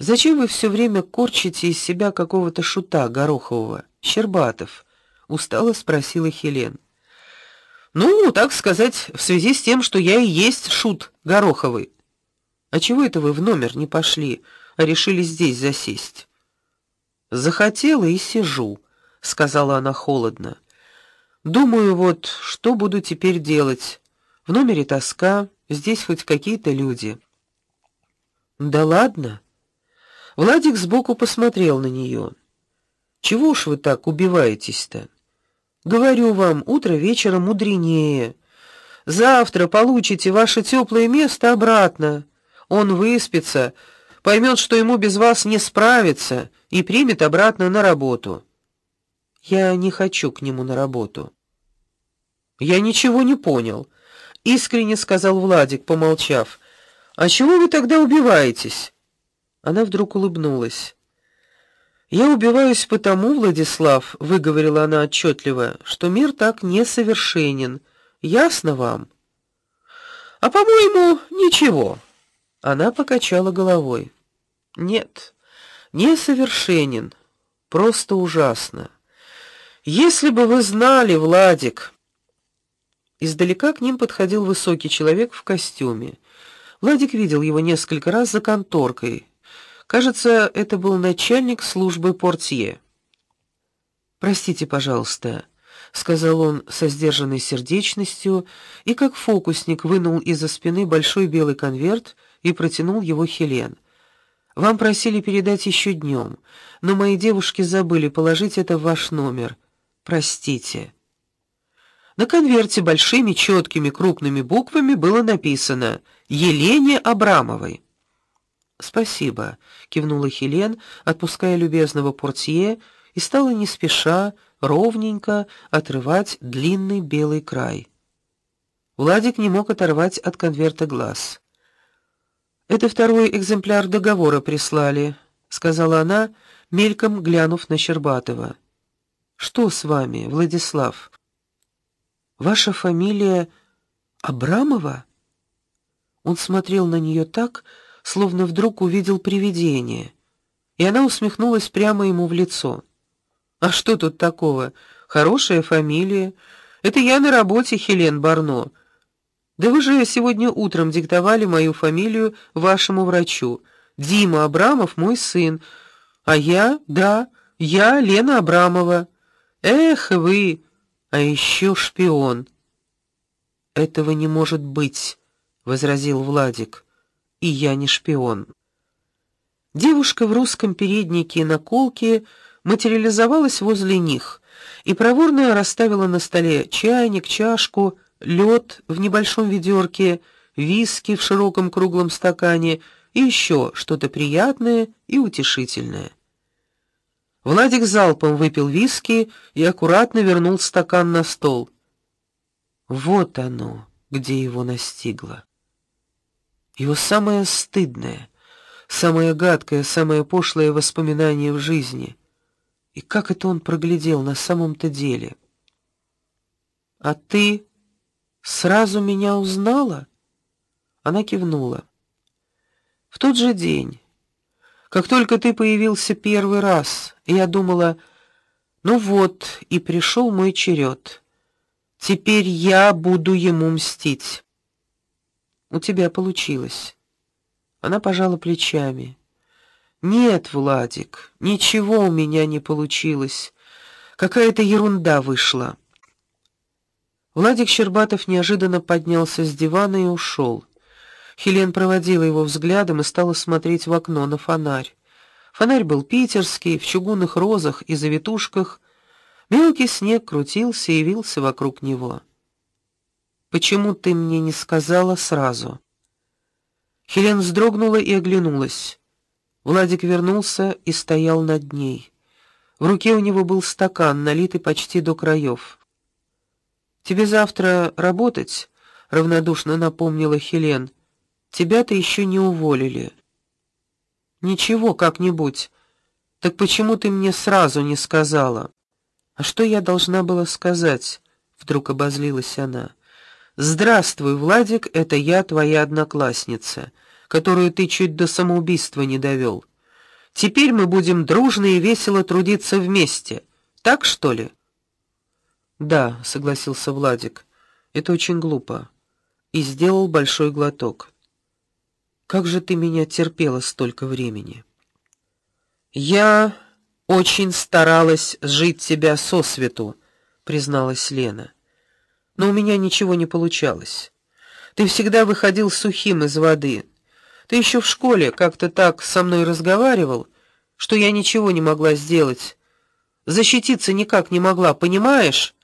Зачем вы все время корчите из себя какого-то шута горохового, Щербатов? устало спросила Хелен. Ну, так сказать, в связи с тем, что я и есть шут гороховый. А чего это вы в номер не пошли, а решили здесь засесть? Захотела и сижу, сказала она холодно. Думаю, вот что буду теперь делать? В номере тоска, здесь хоть какие-то люди. Да ладно. Владик сбоку посмотрел на нее. Чего уж вы так убиваетесь-то? Говорю вам, утро вечера мудренее. Завтра получите ваше теплое место обратно. Он выспится, поймет, что ему без вас не справиться и примет обратно на работу. Я не хочу к нему на работу. Я ничего не понял, искренне сказал Владик, помолчав. А чего вы тогда убиваетесь? Она вдруг улыбнулась. Я убиваюсь потому, Владислав, выговорила она отчетливо, что мир так несовершенен. Ясно вам? А по-моему, ничего. Она покачала головой. Нет, несовершенен, просто ужасно. Если бы вы знали, Владик. Издалека к ним подходил высокий человек в костюме. Владик видел его несколько раз за конторкой. Кажется, это был начальник службы портье. Простите, пожалуйста, сказал он со сдержанной сердечностью и как фокусник вынул из-за спины большой белый конверт и протянул его Хелен. Вам просили передать еще днем, но мои девушки забыли положить это в ваш номер. Простите. На конверте большими четкими крупными буквами было написано: Елене Абрамовой. Спасибо, кивнула Хелен, отпуская любезного портье, и стала не спеша, ровненько отрывать длинный белый край. Владик не мог оторвать от конверта глаз. Это второй экземпляр договора прислали, сказала она, мельком глянув на Щербатова. Что с вами, Владислав? Ваша фамилия Абрамова? Он смотрел на нее так, словно вдруг увидел привидение. И она усмехнулась прямо ему в лицо. А что тут такого? Хорошая фамилия. Это я на работе, Хелен Барно. Да вы же сегодня утром диктовали мою фамилию вашему врачу. Дима Абрамов мой сын. А я, да, я Лена Абрамова. Эх, вы, а еще шпион. Этого не может быть, возразил Владик. И я не шпион. Девушка в русском переднике и наколке материализовалась возле них и проворно расставила на столе чайник, чашку, лед в небольшом ведерке, виски в широком круглом стакане и еще что-то приятное и утешительное. Владик залпом выпил виски и аккуратно вернул стакан на стол. Вот оно, где его настигло. Его самое стыдное, самое гадкое, самое пошлое воспоминание в жизни. И как это он проглядел на самом-то деле? А ты сразу меня узнала? Она кивнула. В тот же день как только ты появился первый раз, я думала: "Ну вот, и пришел мой черед. Теперь я буду ему мстить". У тебя получилось. Она пожала плечами. Нет, Владик, ничего у меня не получилось. Какая-то ерунда вышла. Владик Щербатов неожиданно поднялся с дивана и ушел. Хелен проводила его взглядом и стала смотреть в окно на фонарь. Фонарь был питерский, в чугунных розах и завитушках. Мелкий снег крутился и вился вокруг него. Почему ты мне не сказала сразу? Хелен вздрогнула и оглянулась. Владик вернулся и стоял над ней. В руке у него был стакан, налитый почти до краев. Тебе завтра работать? равнодушно напомнила Хелен. Тебя-то еще не уволили. Ничего, как-нибудь. Так почему ты мне сразу не сказала? А что я должна была сказать? Вдруг обозлилась она. Здравствуй, Владик, это я, твоя одноклассница, которую ты чуть до самоубийства не довел. Теперь мы будем дружно и весело трудиться вместе. Так что ли? Да, согласился Владик. Это очень глупо. И сделал большой глоток. Как же ты меня терпела столько времени? Я очень старалась жить тебя со свету, призналась Лена. Но у меня ничего не получалось. Ты всегда выходил сухим из воды. Ты еще в школе как-то так со мной разговаривал, что я ничего не могла сделать. Защититься никак не могла, понимаешь?